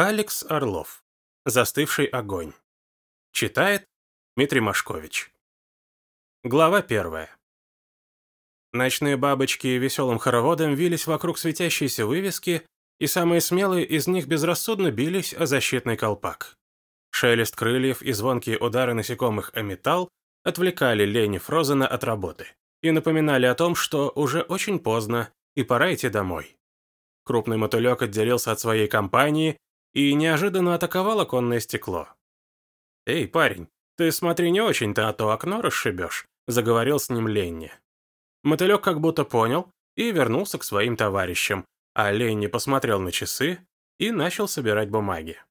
Алекс Орлов. Застывший огонь. Читает Дмитрий Машкович. Глава первая. Ночные бабочки веселым хороводом вились вокруг светящейся вывески, и самые смелые из них безрассудно бились о защитный колпак. Шелест крыльев и звонкие удары насекомых о металл отвлекали Лени Фрозена от работы и напоминали о том, что уже очень поздно и пора идти домой. Крупный мотылек отделился от своей компании и неожиданно атаковал оконное стекло. «Эй, парень, ты смотри не очень-то, а то окно расшибешь», — заговорил с ним Ленни. Мотылек как будто понял и вернулся к своим товарищам, а Ленни посмотрел на часы и начал собирать бумаги.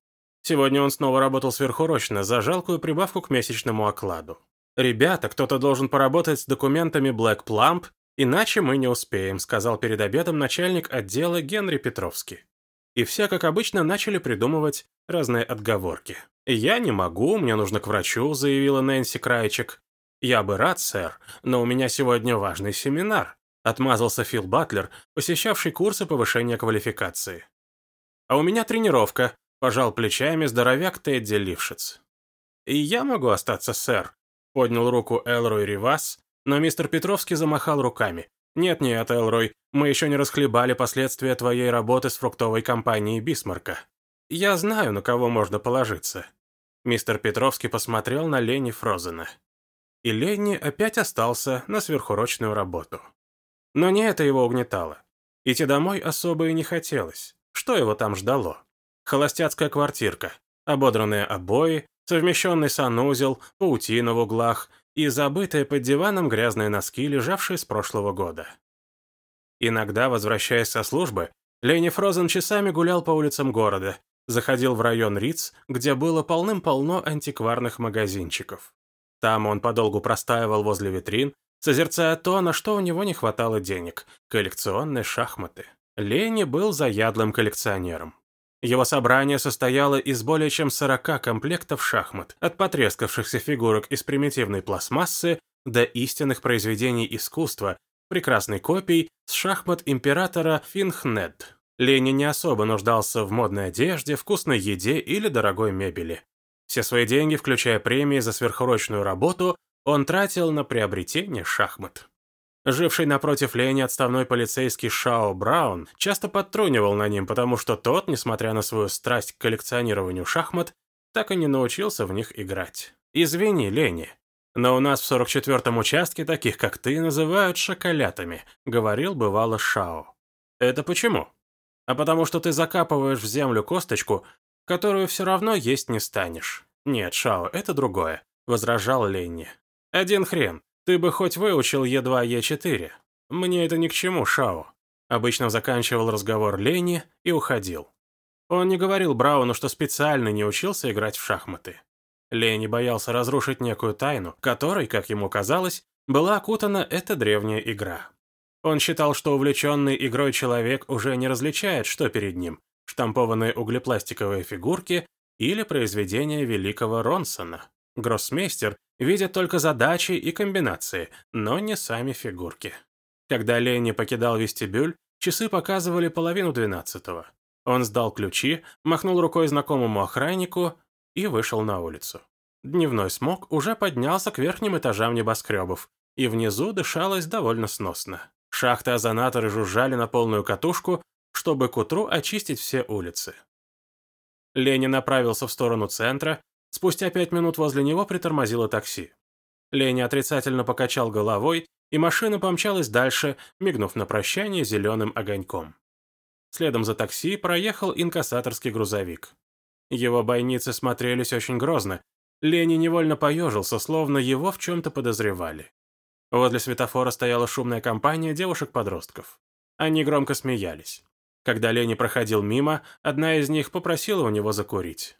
Сегодня он снова работал сверхурочно за жалкую прибавку к месячному окладу. «Ребята, кто-то должен поработать с документами Black Plump, иначе мы не успеем», сказал перед обедом начальник отдела Генри Петровский. И все, как обычно, начали придумывать разные отговорки. «Я не могу, мне нужно к врачу», заявила Нэнси Крайчик. «Я бы рад, сэр, но у меня сегодня важный семинар», отмазался Фил Батлер, посещавший курсы повышения квалификации. «А у меня тренировка», пожал плечами здоровяк Тедди Лившиц. «И я могу остаться, сэр», поднял руку Элрой Ривас, но мистер Петровский замахал руками. «Нет-нет, Элрой, мы еще не расхлебали последствия твоей работы с фруктовой компанией Бисмарка. Я знаю, на кого можно положиться». Мистер Петровский посмотрел на Лени Фрозена. И Ленни опять остался на сверхурочную работу. Но не это его угнетало. Идти домой особо и не хотелось. Что его там ждало? Холостяцкая квартирка, ободранные обои, совмещенный санузел, паутина в углах и забытые под диваном грязные носки, лежавшие с прошлого года. Иногда, возвращаясь со службы, Лени Фрозен часами гулял по улицам города, заходил в район Риц, где было полным-полно антикварных магазинчиков. Там он подолгу простаивал возле витрин, созерцая то, на что у него не хватало денег – коллекционные шахматы. Лени был заядлым коллекционером. Его собрание состояло из более чем 40 комплектов шахмат, от потрескавшихся фигурок из примитивной пластмассы до истинных произведений искусства, прекрасной копий с шахмат императора Финхнед. Лени не особо нуждался в модной одежде, вкусной еде или дорогой мебели. Все свои деньги, включая премии за сверхурочную работу, он тратил на приобретение шахмат. Живший напротив Лени отставной полицейский Шао Браун часто подтрунивал на ним, потому что тот, несмотря на свою страсть к коллекционированию шахмат, так и не научился в них играть. «Извини, Лени, но у нас в 44-м участке таких, как ты, называют шоколятами», — говорил бывало Шао. «Это почему?» «А потому что ты закапываешь в землю косточку, которую все равно есть не станешь». «Нет, Шао, это другое», — возражал Ленни. «Один хрен. Ты бы хоть выучил Е2, Е4. Мне это ни к чему, Шао. Обычно заканчивал разговор Лени и уходил. Он не говорил Брауну, что специально не учился играть в шахматы. Лени боялся разрушить некую тайну, которой, как ему казалось, была окутана эта древняя игра. Он считал, что увлеченный игрой человек уже не различает, что перед ним – штампованные углепластиковые фигурки или произведения великого Ронсона. Гроссмейстер видит только задачи и комбинации, но не сами фигурки. Когда Ленни покидал вестибюль, часы показывали половину двенадцатого. Он сдал ключи, махнул рукой знакомому охраннику и вышел на улицу. Дневной смог уже поднялся к верхним этажам небоскребов, и внизу дышалось довольно сносно. Шахты-озонаторы жужжали на полную катушку, чтобы к утру очистить все улицы. Ленин направился в сторону центра, Спустя пять минут возле него притормозило такси. Леня отрицательно покачал головой, и машина помчалась дальше, мигнув на прощание зеленым огоньком. Следом за такси проехал инкассаторский грузовик. Его бойницы смотрелись очень грозно. Лени невольно поежился, словно его в чем-то подозревали. Возле светофора стояла шумная компания девушек-подростков. Они громко смеялись. Когда Лени проходил мимо, одна из них попросила у него закурить.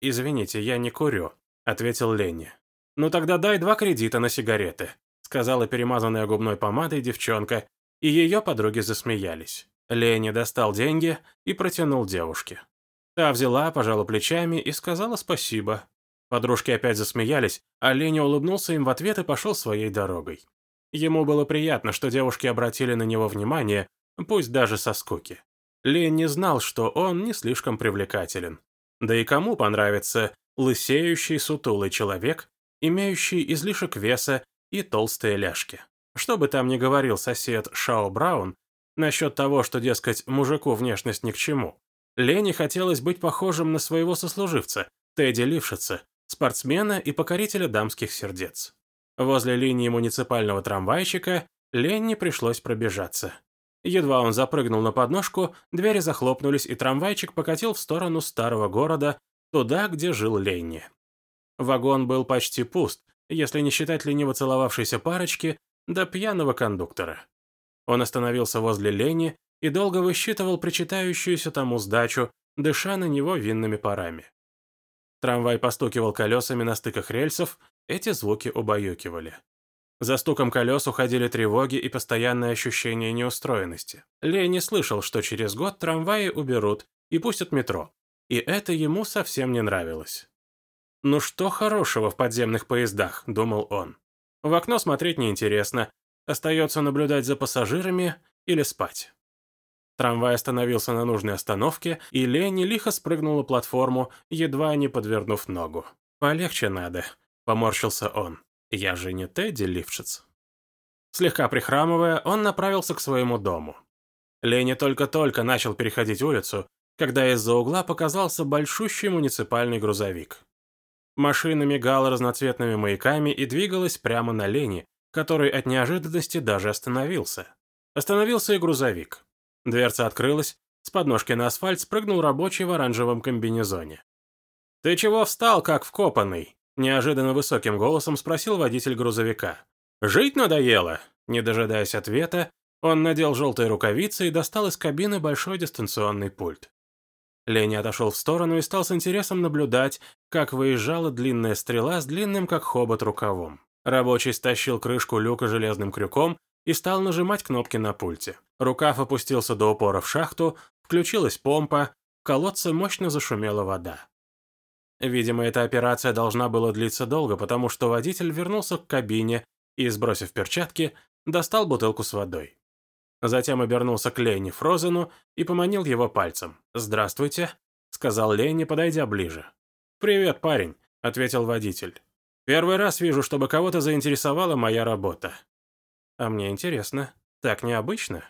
«Извините, я не курю», — ответил Ленни. «Ну тогда дай два кредита на сигареты», — сказала перемазанная губной помадой девчонка, и ее подруги засмеялись. Ленни достал деньги и протянул девушке. Та взяла, пожала плечами и сказала спасибо. Подружки опять засмеялись, а Леня улыбнулся им в ответ и пошел своей дорогой. Ему было приятно, что девушки обратили на него внимание, пусть даже со скуки. Лень знал, что он не слишком привлекателен. Да и кому понравится лысеющий сутулый человек, имеющий излишек веса и толстые ляжки. Что бы там ни говорил сосед Шао Браун насчет того, что, дескать, мужику внешность ни к чему, Лене хотелось быть похожим на своего сослуживца, Тедди Лившица, спортсмена и покорителя дамских сердец. Возле линии муниципального трамвайчика Ленни пришлось пробежаться. Едва он запрыгнул на подножку, двери захлопнулись, и трамвайчик покатил в сторону старого города, туда, где жил Ленни. Вагон был почти пуст, если не считать лениво целовавшейся парочки да пьяного кондуктора. Он остановился возле Лени и долго высчитывал причитающуюся тому сдачу, дыша на него винными парами. Трамвай постукивал колесами на стыках рельсов, эти звуки убаюкивали. За стуком колес уходили тревоги и постоянное ощущение неустроенности. Лени слышал, что через год трамваи уберут и пустят метро, и это ему совсем не нравилось. «Ну что хорошего в подземных поездах?» – думал он. В окно смотреть неинтересно, остается наблюдать за пассажирами или спать. Трамвай остановился на нужной остановке, и Лени лихо спрыгнула платформу, едва не подвернув ногу. «Полегче надо», — поморщился он. «Я же не Тедди Лившиц». Слегка прихрамывая, он направился к своему дому. Лени только-только начал переходить улицу, когда из-за угла показался большущий муниципальный грузовик. Машина мигала разноцветными маяками и двигалась прямо на Лени, который от неожиданности даже остановился. Остановился и грузовик. Дверца открылась, с подножки на асфальт спрыгнул рабочий в оранжевом комбинезоне. «Ты чего встал, как вкопанный?» Неожиданно высоким голосом спросил водитель грузовика. «Жить надоело?» Не дожидаясь ответа, он надел желтые рукавицы и достал из кабины большой дистанционный пульт. Лени отошел в сторону и стал с интересом наблюдать, как выезжала длинная стрела с длинным как хобот рукавом. Рабочий стащил крышку люка железным крюком и стал нажимать кнопки на пульте. Рукав опустился до упора в шахту, включилась помпа, в колодце мощно зашумела вода. Видимо, эта операция должна была длиться долго, потому что водитель вернулся к кабине и, сбросив перчатки, достал бутылку с водой. Затем обернулся к Ленни Фрозену и поманил его пальцем. «Здравствуйте», — сказал Ленни, подойдя ближе. «Привет, парень», — ответил водитель. «Первый раз вижу, чтобы кого-то заинтересовала моя работа». «А мне интересно. Так необычно?»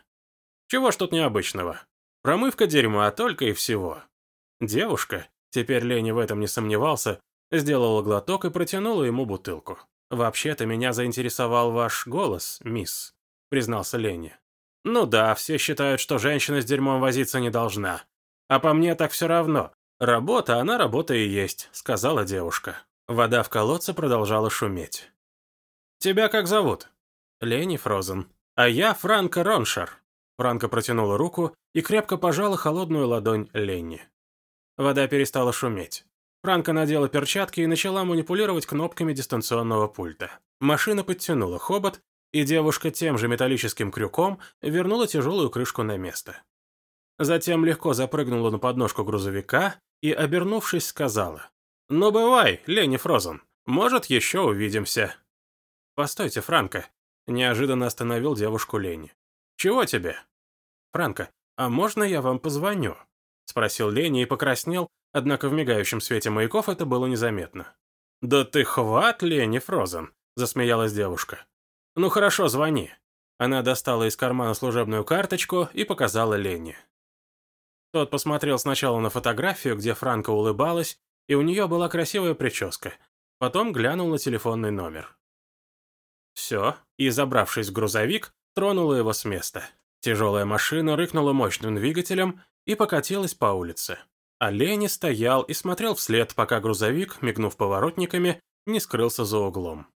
Чего ж тут необычного? Промывка дерьма только и всего. Девушка, теперь Лени в этом не сомневался, сделала глоток и протянула ему бутылку. «Вообще-то меня заинтересовал ваш голос, мисс», — признался Лени. «Ну да, все считают, что женщина с дерьмом возиться не должна. А по мне так все равно. Работа, она работа и есть», — сказала девушка. Вода в колодце продолжала шуметь. «Тебя как зовут?» «Лени Фрозен. А я Франко Роншар. Франко протянула руку и крепко пожала холодную ладонь Ленни. Вода перестала шуметь. Франко надела перчатки и начала манипулировать кнопками дистанционного пульта. Машина подтянула хобот, и девушка тем же металлическим крюком вернула тяжелую крышку на место. Затем легко запрыгнула на подножку грузовика и, обернувшись, сказала. «Ну бывай, Ленни Фрозен, может, еще увидимся». «Постойте, Франко», – неожиданно остановил девушку Ленни. «Чего тебе?» «Франко, а можно я вам позвоню?» — спросил Леня и покраснел, однако в мигающем свете маяков это было незаметно. «Да ты хват, Лени Фрозен!» — засмеялась девушка. «Ну хорошо, звони». Она достала из кармана служебную карточку и показала Лене. Тот посмотрел сначала на фотографию, где Франко улыбалась, и у нее была красивая прическа. Потом глянул на телефонный номер. Все, и, забравшись в грузовик, тронула его с места. Тяжелая машина рыкнула мощным двигателем и покатилась по улице. А Лени стоял и смотрел вслед, пока грузовик, мигнув поворотниками, не скрылся за углом.